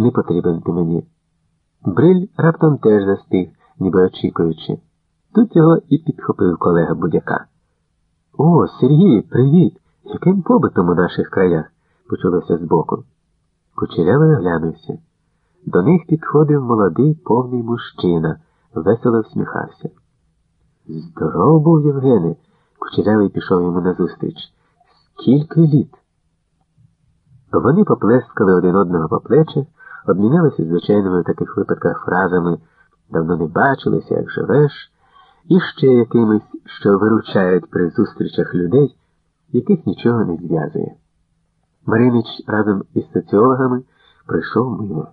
не потрібен ти мені. Бриль раптом теж застиг, ніби очікуючи. Тут його і підхопив колега будяка. О, Сергій, привіт! Яким побитом у наших краях? почулося збоку. Кучерявий оглянувся. До них підходив молодий повний мужчина, весело всміхався. Здоров був Євгене, кучерявий пішов йому назустріч. Скільки літ? Вони поплескали один одного по плечах, обмінялися звичайними в таких випадках фразами давно не бачилися, як живеш, і ще якимись, що виручають при зустрічах людей, яких нічого не зв'язує. Маринич разом із соціологами прийшов мимо.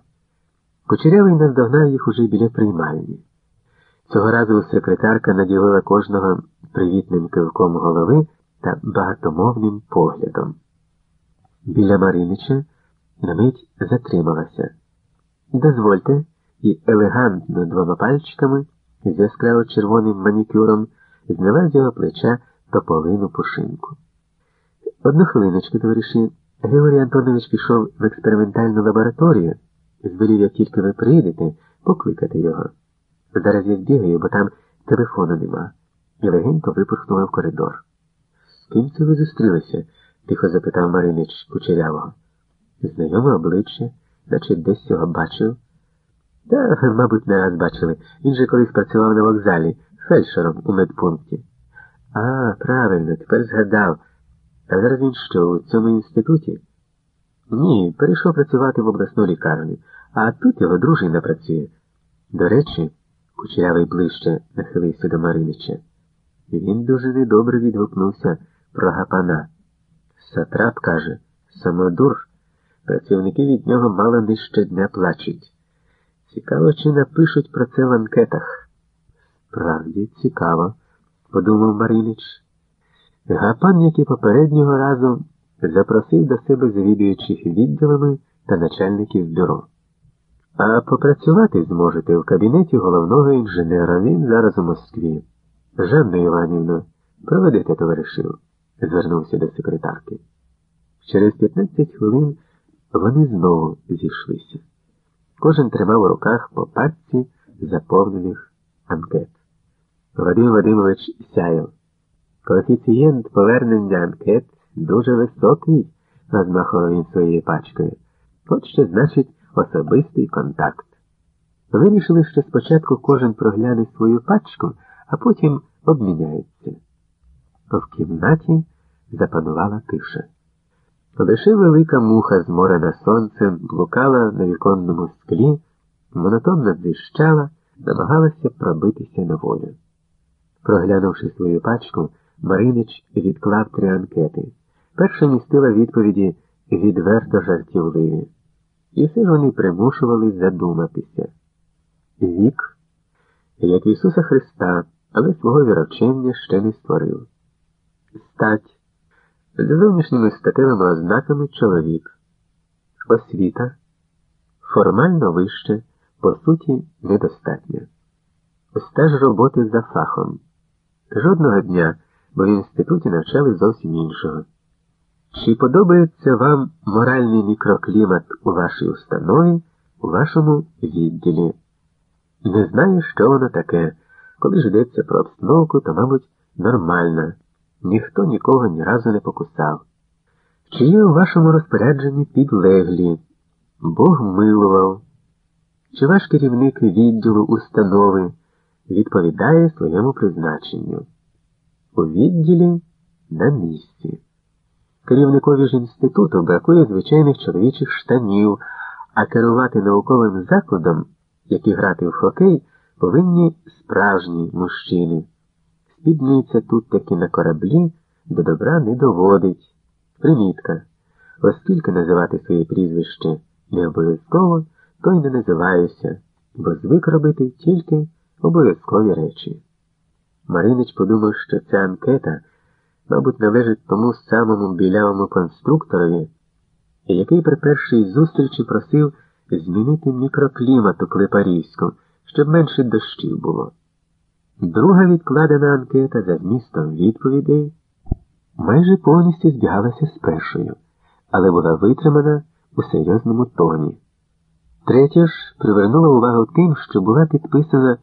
Кучерявий наздогнав їх уже біля приймальні. Цього разу секретарка наділила кожного привітним кивком голови та багатомовним поглядом. Біля Маринича на мить затрималася. Дозвольте, і елегантно двома пальчиками з яскраво червоним манікюром зняла з його плеча тополину пушинку. Одну хвилиночку, товариші, Григорій Антонович пішов в експериментальну лабораторію, звелів, як тільки ви приїдете, покликати його. Зараз я збігаю, бо там телефону нема, і легенько випорхнула в коридор. З ким це ви зустрілися? тихо запитав Маринич кучерявого. Знайоме обличчя, наче десь його бачив. Та, мабуть, не раз бачили. Він же колись працював на вокзалі, фельдшером у медпункті. А, правильно, тепер згадав. А зараз він що, у цьому інституті? Ні, перейшов працювати в обласну лікарню, а тут його дружина працює. До речі, кучерявий ближче нахилився до Маринича. Він дуже недобре відгукнувся про гапана. Сатрап каже, самодур, працівники від нього мало не щодня плачуть. Цікаво, чи напишуть про це в анкетах. Справді цікаво, подумав Маринич. Гапан, як і попереднього разу, запросив до себе завідуючих відділами та начальників бюро. А попрацювати зможете в кабінеті головного інженера. Він зараз у Москві. Жанна Іванівна, проведете товаришів, звернувся до секретарки. Через 15 хвилин вони знову зійшлися. Кожен тримав у руках по пачці заповнених анкет. Вадим Вадимович сяяв. Коефіцієнт повернення анкет дуже високий, розмахував він своєю пачкою. От що значить особистий контакт. Вирішили, що спочатку кожен прогляне свою пачку, а потім обміняється. В кімнаті запанувала тиша. Лише велика муха, зморена сонцем, блукала на віконному склі, монотонно дзищала, намагалася пробитися на волю. Проглянувши свою пачку, Маринич відклав три анкети. Перша містила відповіді відверто жартівливі. І все ж вони примушували задуматися. Вік, як Ісуса Христа, але свого віровчення ще не створив. Стать з зовнішніми статевими ознаками чоловік. Освіта формально вище, по суті, недостатньо. Стаж роботи за фахом. Жодного дня, бо в інституті навчали зовсім іншого. Чи подобається вам моральний мікроклімат у вашій установі, у вашому відділі? Не знаю, що воно таке. Коли ж йдеться про обстановку, то, мабуть, нормальна. Ніхто нікого ні разу не покусав. Чи є у вашому розпорядженні підлеглі? Бог милував? Чи ваш керівник відділу установи відповідає своєму призначенню? У відділі на місці. Керівникові ж інституту бракує звичайних чоловічих штанів, а керувати науковим закладом, як і грати в хокей, повинні справжні мужчини. Спідниця тут таки на кораблі до добра не доводить. Примітка. Оскільки називати своє прізвище не обов'язково, то й не називаюся, бо звик робити тільки обов'язкові речі. Маринич подумав, що ця анкета, мабуть, належить тому самому білявому конструкторові, який при першій зустрічі просив змінити мікроклімат у Клепарівську, щоб менше дощів було. Друга відкладена анкета за змістом відповідей майже повністю збігалася з першою, але була витримана у серйозному тоні. Третя ж привернула увагу тим, що була підписана